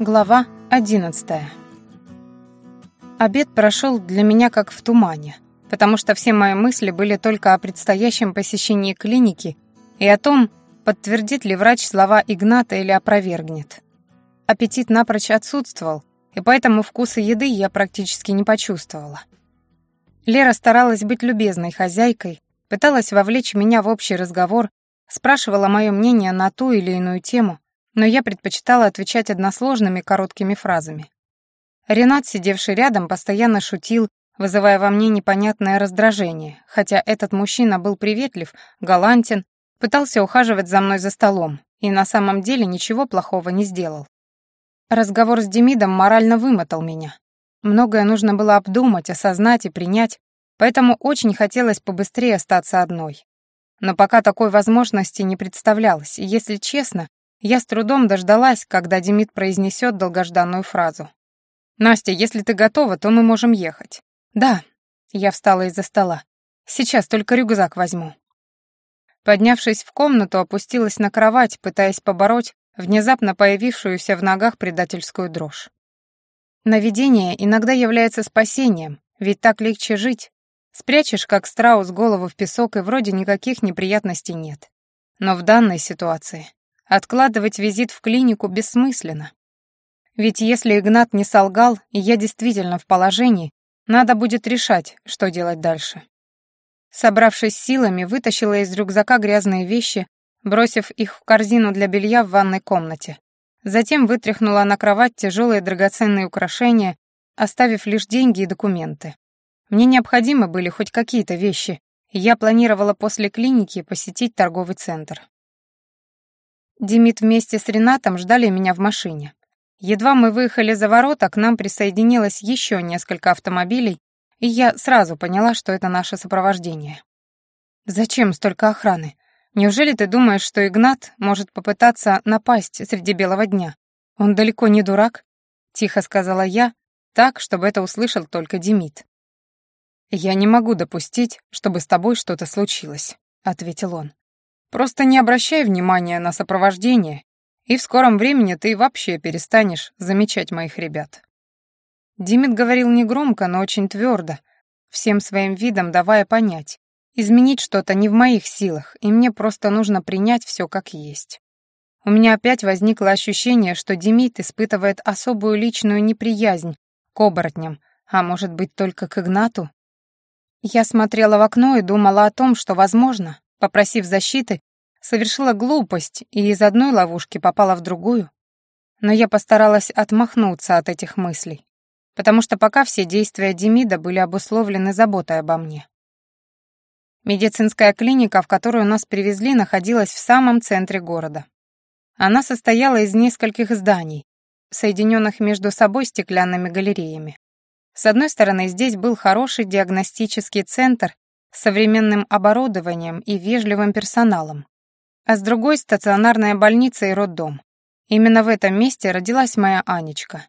Глава 11. Обед прошел для меня как в тумане, потому что все мои мысли были только о предстоящем посещении клиники и о том, подтвердит ли врач слова Игната или опровергнет. Аппетит напрочь отсутствовал, и поэтому вкуса еды я практически не почувствовала. Лера старалась быть любезной хозяйкой, пыталась вовлечь меня в общий разговор, спрашивала мое мнение на ту или иную тему, но я предпочитала отвечать односложными короткими фразами. Ренат, сидевший рядом, постоянно шутил, вызывая во мне непонятное раздражение, хотя этот мужчина был приветлив, галантен, пытался ухаживать за мной за столом и на самом деле ничего плохого не сделал. Разговор с Демидом морально вымотал меня. Многое нужно было обдумать, осознать и принять, поэтому очень хотелось побыстрее остаться одной. Но пока такой возможности не представлялось, и, если честно, я с трудом дождалась, когда Демид произнесет долгожданную фразу. «Настя, если ты готова, то мы можем ехать». «Да». Я встала из-за стола. «Сейчас только рюкзак возьму». Поднявшись в комнату, опустилась на кровать, пытаясь побороть внезапно появившуюся в ногах предательскую дрожь. Наведение иногда является спасением, ведь так легче жить. Спрячешь, как страус, голову в песок, и вроде никаких неприятностей нет. Но в данной ситуации Откладывать визит в клинику бессмысленно. Ведь если Игнат не солгал, и я действительно в положении, надо будет решать, что делать дальше. Собравшись силами, вытащила из рюкзака грязные вещи, бросив их в корзину для белья в ванной комнате. Затем вытряхнула на кровать тяжелые драгоценные украшения, оставив лишь деньги и документы. Мне необходимы были хоть какие-то вещи, и я планировала после клиники посетить торговый центр. Демид вместе с Ренатом ждали меня в машине. Едва мы выехали за ворота, к нам присоединилось еще несколько автомобилей, и я сразу поняла, что это наше сопровождение. «Зачем столько охраны? Неужели ты думаешь, что Игнат может попытаться напасть среди белого дня? Он далеко не дурак?» — тихо сказала я, так, чтобы это услышал только Демид. «Я не могу допустить, чтобы с тобой что-то случилось», — ответил он. Просто не обращай внимания на сопровождение, и в скором времени ты вообще перестанешь замечать моих ребят». Димит говорил негромко, но очень твердо, всем своим видом давая понять, изменить что-то не в моих силах, и мне просто нужно принять все как есть. У меня опять возникло ощущение, что Демид испытывает особую личную неприязнь к оборотням, а может быть только к Игнату. Я смотрела в окно и думала о том, что, возможно, Попросив защиты, совершила глупость и из одной ловушки попала в другую. Но я постаралась отмахнуться от этих мыслей, потому что пока все действия Демида были обусловлены заботой обо мне. Медицинская клиника, в которую нас привезли, находилась в самом центре города. Она состояла из нескольких зданий, соединенных между собой стеклянными галереями. С одной стороны, здесь был хороший диагностический центр современным оборудованием и вежливым персоналом, а с другой — стационарная больница и роддом. Именно в этом месте родилась моя Анечка.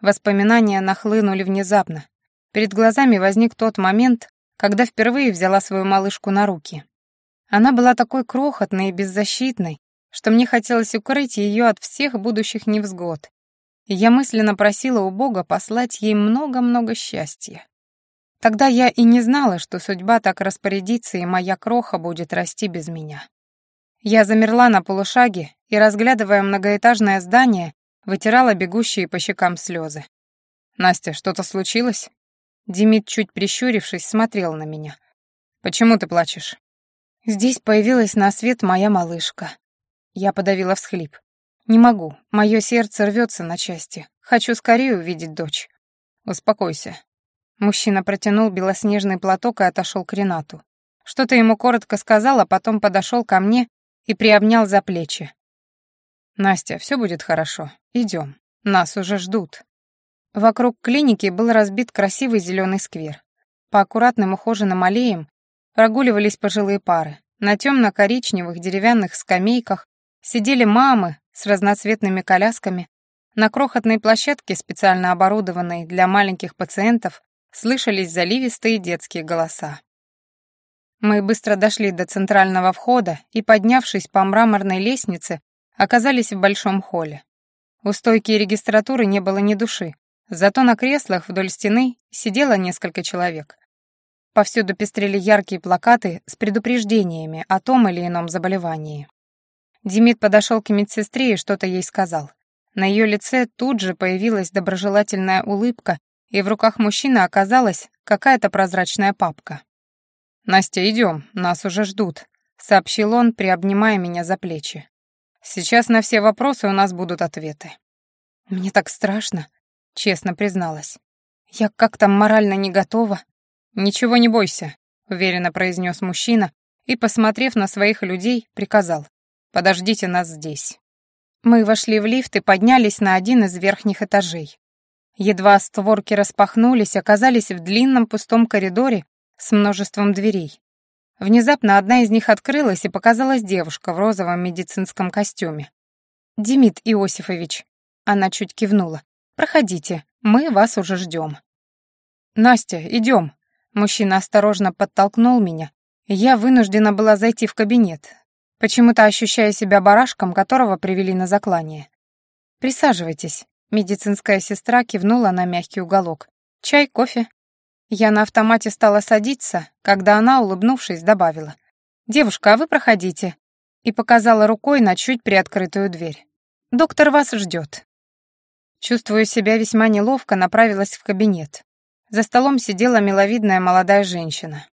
Воспоминания нахлынули внезапно. Перед глазами возник тот момент, когда впервые взяла свою малышку на руки. Она была такой крохотной и беззащитной, что мне хотелось укрыть ее от всех будущих невзгод. И я мысленно просила у Бога послать ей много-много счастья. Тогда я и не знала, что судьба так распорядится, и моя кроха будет расти без меня. Я замерла на полушаге и, разглядывая многоэтажное здание, вытирала бегущие по щекам слезы. «Настя, что-то случилось?» Демид, чуть прищурившись, смотрел на меня. «Почему ты плачешь?» «Здесь появилась на свет моя малышка». Я подавила всхлип. «Не могу, мое сердце рвется на части. Хочу скорее увидеть дочь». «Успокойся, Мужчина протянул белоснежный платок и отошел к Ренату. Что-то ему коротко сказал, а потом подошел ко мне и приобнял за плечи. «Настя, все будет хорошо. Идем. Нас уже ждут». Вокруг клиники был разбит красивый зеленый сквер. По аккуратным ухоженным аллеям прогуливались пожилые пары. На темно-коричневых деревянных скамейках сидели мамы с разноцветными колясками. На крохотной площадке, специально оборудованной для маленьких пациентов, слышались заливистые детские голоса. Мы быстро дошли до центрального входа и, поднявшись по мраморной лестнице, оказались в большом холле. У стойки регистратуры не было ни души, зато на креслах вдоль стены сидело несколько человек. Повсюду пестрели яркие плакаты с предупреждениями о том или ином заболевании. Демид подошел к медсестре и что-то ей сказал. На ее лице тут же появилась доброжелательная улыбка, и в руках мужчины оказалась какая-то прозрачная папка. «Настя, идем, нас уже ждут», — сообщил он, приобнимая меня за плечи. «Сейчас на все вопросы у нас будут ответы». «Мне так страшно», — честно призналась. «Я как-то морально не готова». «Ничего не бойся», — уверенно произнес мужчина и, посмотрев на своих людей, приказал. «Подождите нас здесь». Мы вошли в лифт и поднялись на один из верхних этажей. Едва створки распахнулись, оказались в длинном пустом коридоре с множеством дверей. Внезапно одна из них открылась, и показалась девушка в розовом медицинском костюме. «Демид Иосифович», — она чуть кивнула, — «проходите, мы вас уже ждем». «Настя, идем», — мужчина осторожно подтолкнул меня, я вынуждена была зайти в кабинет, почему-то ощущая себя барашком, которого привели на заклание. «Присаживайтесь», — медицинская сестра кивнула на мягкий уголок. «Чай, кофе?» Я на автомате стала садиться, когда она, улыбнувшись, добавила. «Девушка, а вы проходите», и показала рукой на чуть приоткрытую дверь. «Доктор вас ждет». Чувствуя себя весьма неловко, направилась в кабинет. За столом сидела миловидная молодая женщина.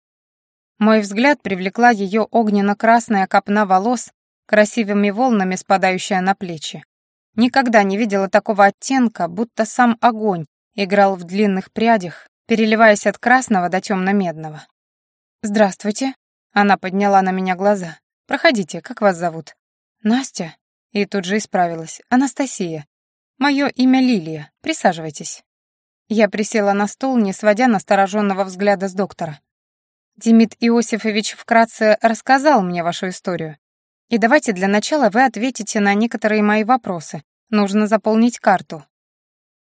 Мой взгляд привлекла ее огненно-красная копна волос, красивыми волнами спадающая на плечи. Никогда не видела такого оттенка, будто сам огонь играл в длинных прядях, переливаясь от красного до темно-медного. «Здравствуйте», — она подняла на меня глаза. «Проходите, как вас зовут?» «Настя?» И тут же исправилась. «Анастасия. Мое имя Лилия. Присаживайтесь». Я присела на стул, не сводя настороженного взгляда с доктора. Демид Иосифович вкратце рассказал мне вашу историю. И давайте для начала вы ответите на некоторые мои вопросы. Нужно заполнить карту».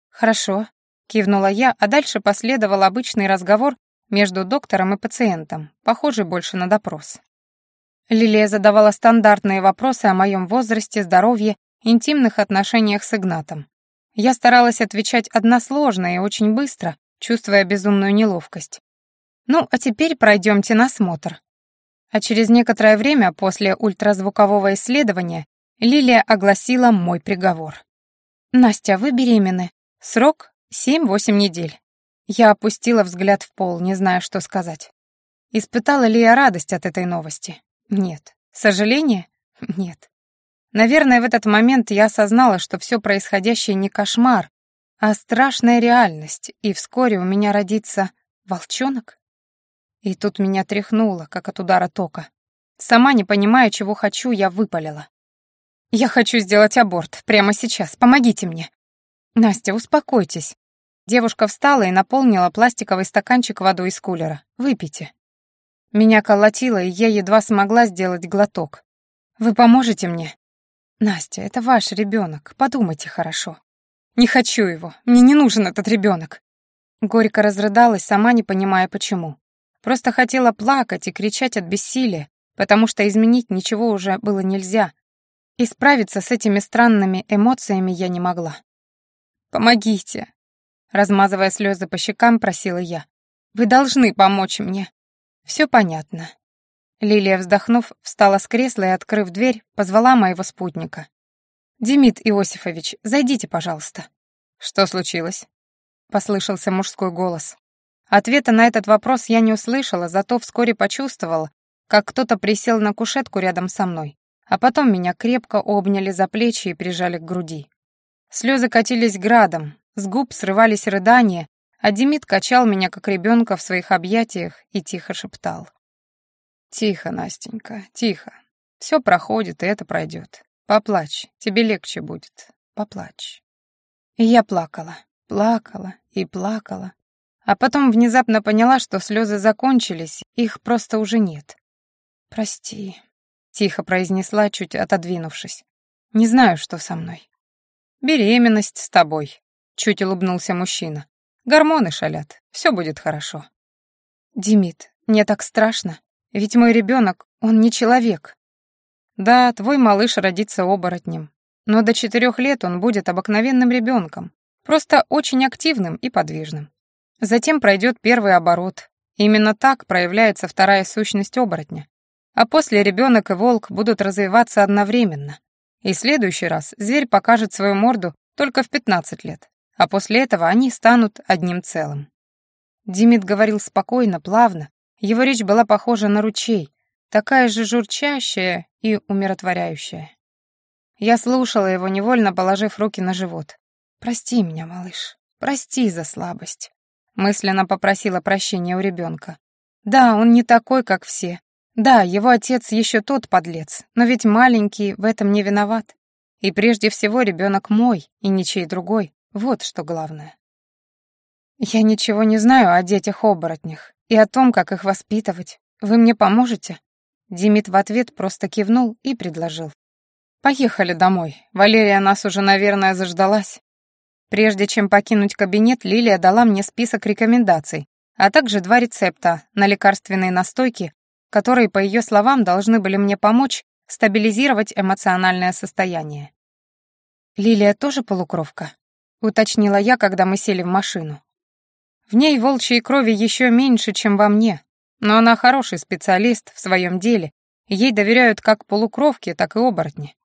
«Хорошо», — кивнула я, а дальше последовал обычный разговор между доктором и пациентом, похожий больше на допрос. Лилия задавала стандартные вопросы о моем возрасте, здоровье, интимных отношениях с Игнатом. Я старалась отвечать односложно и очень быстро, чувствуя безумную неловкость. Ну, а теперь пройдемте на осмотр. А через некоторое время после ультразвукового исследования Лилия огласила мой приговор. «Настя, вы беременны. Срок 7-8 недель». Я опустила взгляд в пол, не зная, что сказать. Испытала ли я радость от этой новости? Нет. Сожаление? Нет. Наверное, в этот момент я осознала, что все происходящее не кошмар, а страшная реальность, и вскоре у меня родится волчонок. И тут меня тряхнуло, как от удара тока. Сама не понимая, чего хочу, я выпалила. «Я хочу сделать аборт. Прямо сейчас. Помогите мне». «Настя, успокойтесь». Девушка встала и наполнила пластиковый стаканчик водой из кулера. «Выпейте». Меня колотило, и я едва смогла сделать глоток. «Вы поможете мне?» «Настя, это ваш ребенок. Подумайте хорошо». «Не хочу его. Мне не нужен этот ребенок». Горько разрыдалась, сама не понимая, почему. Просто хотела плакать и кричать от бессилия, потому что изменить ничего уже было нельзя. И справиться с этими странными эмоциями я не могла. «Помогите!» Размазывая слезы по щекам, просила я. «Вы должны помочь мне!» «Все понятно». Лилия, вздохнув, встала с кресла и, открыв дверь, позвала моего спутника. «Демид Иосифович, зайдите, пожалуйста». «Что случилось?» — послышался мужской голос. Ответа на этот вопрос я не услышала, зато вскоре почувствовала, как кто-то присел на кушетку рядом со мной, а потом меня крепко обняли за плечи и прижали к груди. Слезы катились градом, с губ срывались рыдания, а Демид качал меня, как ребенка, в своих объятиях и тихо шептал. «Тихо, Настенька, тихо. Все проходит, и это пройдет. Поплачь, тебе легче будет. Поплачь». И я плакала, плакала и плакала, а потом внезапно поняла, что слезы закончились, их просто уже нет. «Прости», — тихо произнесла, чуть отодвинувшись. «Не знаю, что со мной». «Беременность с тобой», — чуть улыбнулся мужчина. «Гормоны шалят, все будет хорошо». «Димит, мне так страшно, ведь мой ребенок, он не человек». «Да, твой малыш родится оборотнем. но до четырех лет он будет обыкновенным ребенком, просто очень активным и подвижным. Затем пройдет первый оборот. Именно так проявляется вторая сущность оборотня. А после ребенок и волк будут развиваться одновременно. И следующий раз зверь покажет свою морду только в 15 лет, а после этого они станут одним целым. Димит говорил спокойно, плавно. Его речь была похожа на ручей, такая же журчащая и умиротворяющая. Я слушала его, невольно положив руки на живот. «Прости меня, малыш, прости за слабость», — мысленно попросила прощения у ребенка. «Да, он не такой, как все. Да, его отец еще тот подлец, но ведь маленький в этом не виноват. И прежде всего ребенок мой, и ничей другой. Вот что главное». «Я ничего не знаю о детях-оборотнях и о том, как их воспитывать. Вы мне поможете?» Димит в ответ просто кивнул и предложил. «Поехали домой. Валерия нас уже, наверное, заждалась». Прежде чем покинуть кабинет, Лилия дала мне список рекомендаций, а также два рецепта на лекарственные настойки, которые, по ее словам, должны были мне помочь стабилизировать эмоциональное состояние. «Лилия тоже полукровка?» — уточнила я, когда мы сели в машину. В ней волчьей крови еще меньше, чем во мне, но она хороший специалист в своем деле, ей доверяют как полукровки, так и оборотни.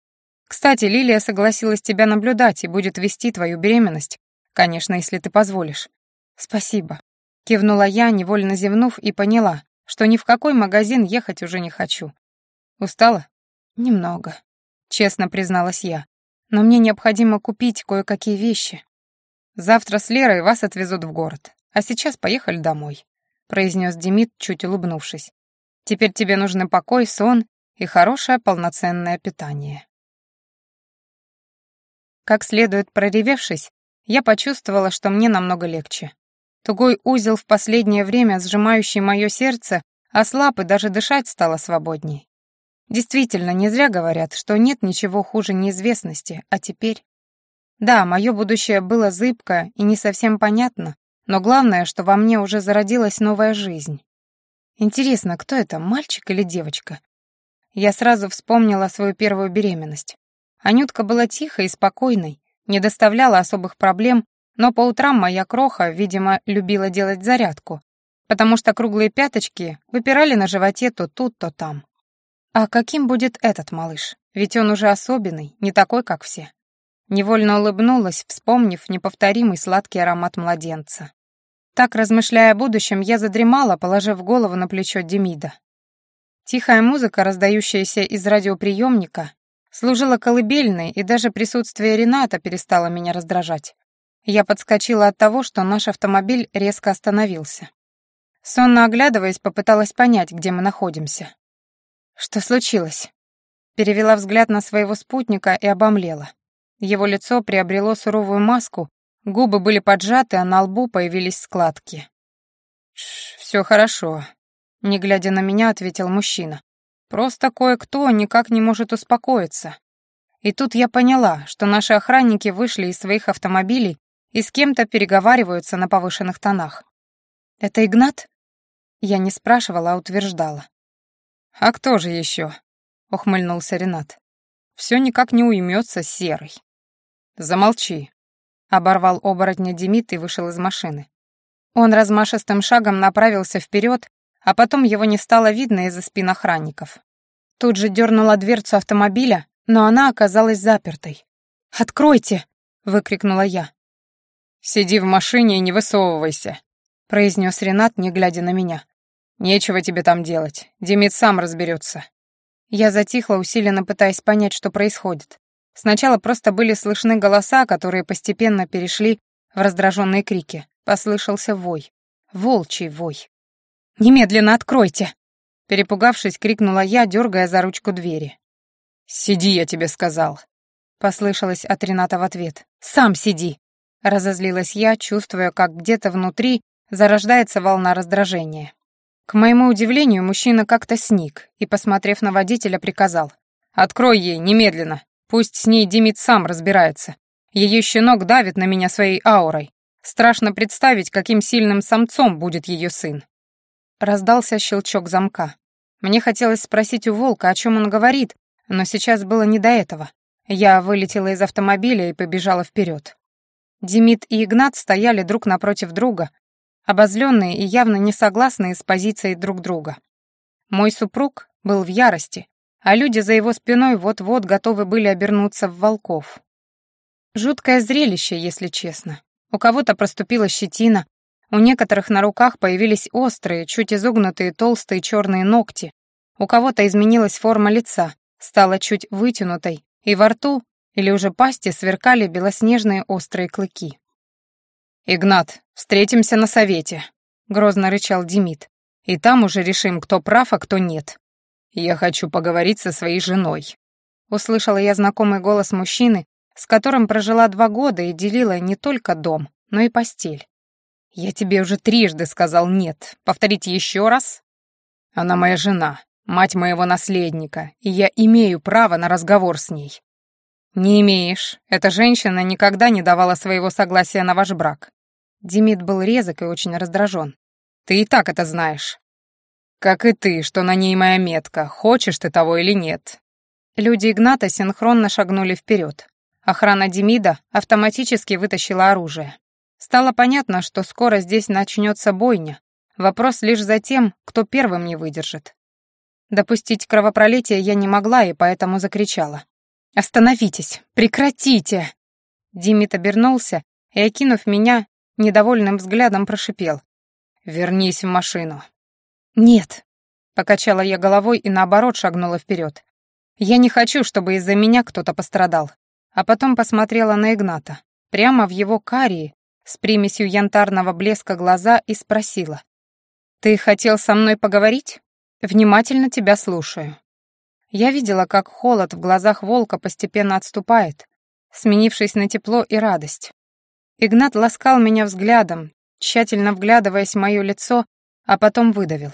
Кстати, Лилия согласилась тебя наблюдать и будет вести твою беременность, конечно, если ты позволишь. Спасибо. Кивнула я, невольно зевнув, и поняла, что ни в какой магазин ехать уже не хочу. Устала? Немного, честно призналась я. Но мне необходимо купить кое-какие вещи. Завтра с Лерой вас отвезут в город, а сейчас поехали домой, произнес Демид, чуть улыбнувшись. Теперь тебе нужны покой, сон и хорошее полноценное питание. Как следует проревевшись, я почувствовала, что мне намного легче. Тугой узел в последнее время, сжимающий мое сердце, ослаб и даже дышать стало свободней. Действительно, не зря говорят, что нет ничего хуже неизвестности, а теперь... Да, мое будущее было зыбко и не совсем понятно, но главное, что во мне уже зародилась новая жизнь. Интересно, кто это, мальчик или девочка? Я сразу вспомнила свою первую беременность. Анютка была тихой и спокойной, не доставляла особых проблем, но по утрам моя кроха, видимо, любила делать зарядку, потому что круглые пяточки выпирали на животе то тут, то там. А каким будет этот малыш? Ведь он уже особенный, не такой, как все. Невольно улыбнулась, вспомнив неповторимый сладкий аромат младенца. Так, размышляя о будущем, я задремала, положив голову на плечо Демида. Тихая музыка, раздающаяся из радиоприемника, Служила колыбельной, и даже присутствие Рената перестало меня раздражать. Я подскочила от того, что наш автомобиль резко остановился. Сонно оглядываясь, попыталась понять, где мы находимся. «Что случилось?» Перевела взгляд на своего спутника и обомлела. Его лицо приобрело суровую маску, губы были поджаты, а на лбу появились складки. «Все хорошо», — не глядя на меня, ответил мужчина. Просто кое-кто никак не может успокоиться. И тут я поняла, что наши охранники вышли из своих автомобилей и с кем-то переговариваются на повышенных тонах. «Это Игнат?» Я не спрашивала, а утверждала. «А кто же еще?» — ухмыльнулся Ренат. «Все никак не уймется серый». «Замолчи», — оборвал оборотня Демид и вышел из машины. Он размашистым шагом направился вперед, а потом его не стало видно из-за спин охранников. Тут же дернула дверцу автомобиля, но она оказалась запертой. «Откройте!» — выкрикнула я. «Сиди в машине и не высовывайся», — произнес Ренат, не глядя на меня. «Нечего тебе там делать. Демид сам разберется». Я затихла, усиленно пытаясь понять, что происходит. Сначала просто были слышны голоса, которые постепенно перешли в раздраженные крики. Послышался вой. Волчий вой. «Немедленно откройте!» Перепугавшись, крикнула я, дергая за ручку двери. «Сиди, я тебе сказал!» Послышалось от Рената в ответ. «Сам сиди!» Разозлилась я, чувствуя, как где-то внутри зарождается волна раздражения. К моему удивлению, мужчина как-то сник и, посмотрев на водителя, приказал. «Открой ей, немедленно! Пусть с ней Димит сам разбирается. Ее щенок давит на меня своей аурой. Страшно представить, каким сильным самцом будет ее сын. Раздался щелчок замка. Мне хотелось спросить у волка, о чем он говорит, но сейчас было не до этого. Я вылетела из автомобиля и побежала вперед. Демид и Игнат стояли друг напротив друга, обозленные и явно не согласные с позицией друг друга. Мой супруг был в ярости, а люди за его спиной вот-вот готовы были обернуться в волков. Жуткое зрелище, если честно. У кого-то проступила щетина, у некоторых на руках появились острые, чуть изогнутые толстые черные ногти, у кого-то изменилась форма лица, стала чуть вытянутой, и во рту или уже пасти сверкали белоснежные острые клыки. «Игнат, встретимся на совете», — грозно рычал Демид. «И там уже решим, кто прав, а кто нет. Я хочу поговорить со своей женой». Услышала я знакомый голос мужчины, с которым прожила два года и делила не только дом, но и постель. «Я тебе уже трижды сказал нет. Повторите еще раз?» «Она моя жена, мать моего наследника, и я имею право на разговор с ней». «Не имеешь. Эта женщина никогда не давала своего согласия на ваш брак». Демид был резок и очень раздражен. «Ты и так это знаешь». «Как и ты, что на ней моя метка, хочешь ты того или нет». Люди Игната синхронно шагнули вперед. Охрана Демида автоматически вытащила оружие. Стало понятно, что скоро здесь начнется бойня. Вопрос лишь за тем, кто первым не выдержит. Допустить кровопролитие я не могла и поэтому закричала. «Остановитесь! Прекратите!» Димит обернулся и, окинув меня, недовольным взглядом прошипел. «Вернись в машину». «Нет», — покачала я головой и наоборот шагнула вперед. «Я не хочу, чтобы из-за меня кто-то пострадал». А потом посмотрела на Игната, прямо в его карие, с примесью янтарного блеска глаза и спросила. «Ты хотел со мной поговорить? Внимательно тебя слушаю». Я видела, как холод в глазах волка постепенно отступает, сменившись на тепло и радость. Игнат ласкал меня взглядом, тщательно вглядываясь в мое лицо, а потом выдавил.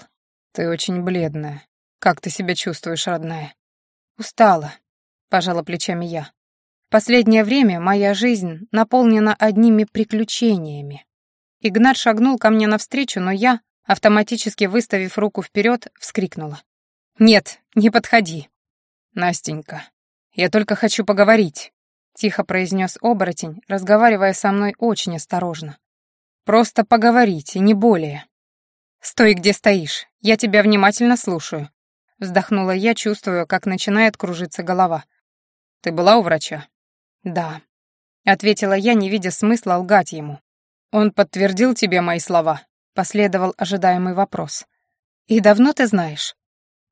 «Ты очень бледная. Как ты себя чувствуешь, родная?» «Устала», — пожала плечами я. Последнее время моя жизнь наполнена одними приключениями. Игнат шагнул ко мне навстречу, но я, автоматически выставив руку вперед, вскрикнула. «Нет, не подходи». «Настенька, я только хочу поговорить», — тихо произнес оборотень, разговаривая со мной очень осторожно. «Просто поговорить, и не более». «Стой, где стоишь, я тебя внимательно слушаю», — вздохнула я, чувствуя, как начинает кружиться голова. «Ты была у врача?» «Да», — ответила я, не видя смысла лгать ему. «Он подтвердил тебе мои слова?» — последовал ожидаемый вопрос. «И давно ты знаешь?»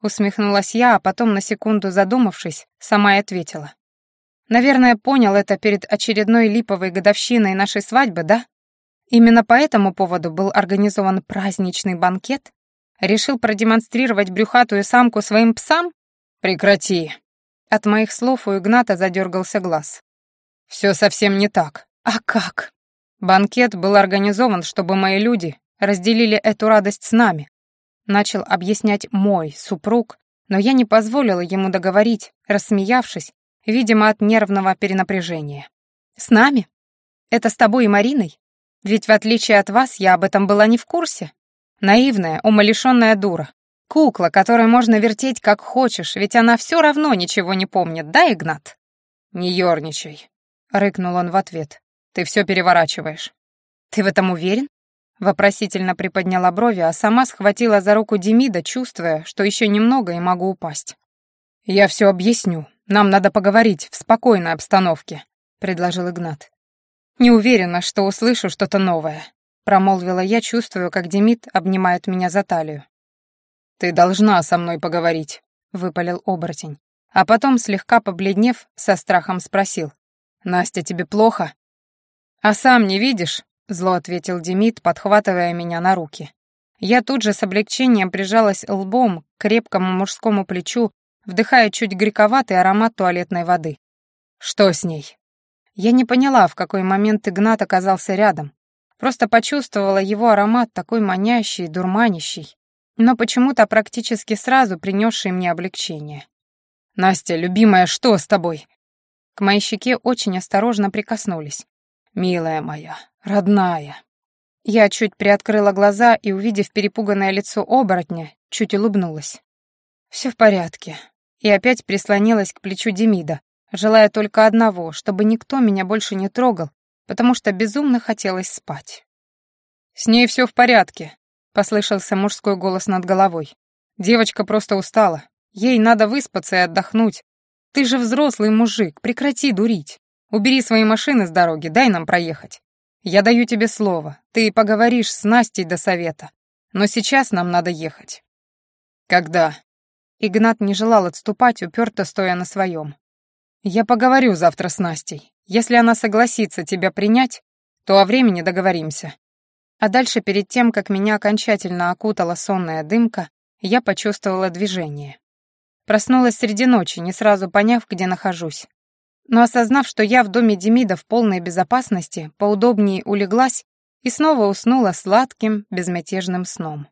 Усмехнулась я, а потом, на секунду задумавшись, сама и ответила. «Наверное, понял это перед очередной липовой годовщиной нашей свадьбы, да? Именно по этому поводу был организован праздничный банкет? Решил продемонстрировать брюхатую самку своим псам? Прекрати!» От моих слов у Игната задергался глаз. Все совсем не так. А как? Банкет был организован, чтобы мои люди разделили эту радость с нами. Начал объяснять мой супруг, но я не позволила ему договорить, рассмеявшись, видимо, от нервного перенапряжения. «С нами? Это с тобой и Мариной? Ведь в отличие от вас я об этом была не в курсе. Наивная, умалишенная дура. Кукла, которой можно вертеть как хочешь, ведь она все равно ничего не помнит, да, Игнат?» «Не ерничай», рыкнул он в ответ. Ты все переворачиваешь. Ты в этом уверен? Вопросительно приподняла брови, а сама схватила за руку Демида, чувствуя, что еще немного и могу упасть. «Я все объясню. Нам надо поговорить в спокойной обстановке», — предложил Игнат. «Не уверена, что услышу что-то новое», — промолвила я, чувствую, как Демид обнимает меня за талию. «Ты должна со мной поговорить», — выпалил оборотень. А потом, слегка побледнев, со страхом спросил. «Настя, тебе плохо?» «А сам не видишь?» — зло ответил Демид, подхватывая меня на руки. Я тут же с облегчением прижалась лбом к крепкому мужскому плечу, вдыхая чуть грековатый аромат туалетной воды. «Что с ней?» Я не поняла, в какой момент Игнат оказался рядом. Просто почувствовала его аромат такой манящий, дурманящий, но почему-то практически сразу принесший мне облегчение. «Настя, любимая, что с тобой?» К моей щеке очень осторожно прикоснулись. «Милая моя, родная». Я чуть приоткрыла глаза и, увидев перепуганное лицо оборотня, чуть улыбнулась. «Все в порядке». И опять прислонилась к плечу Демида, желая только одного, чтобы никто меня больше не трогал, потому что безумно хотелось спать. «С ней все в порядке», — послышался мужской голос над головой. «Девочка просто устала. Ей надо выспаться и отдохнуть. Ты же взрослый мужик, прекрати дурить. Убери свои машины с дороги, дай нам проехать. Я даю тебе слово, ты поговоришь с Настей до совета. Но сейчас нам надо ехать». «Когда?» Игнат не желал отступать, уперто стоя на своем. «Я поговорю завтра с Настей. Если она согласится тебя принять, то о времени договоримся». А дальше, перед тем, как меня окончательно окутала сонная дымка, я почувствовала движение. Проснулась среди ночи, не сразу поняв, где нахожусь. Но осознав, что я в доме Демида в полной безопасности, поудобнее улеглась и снова уснула сладким, безмятежным сном.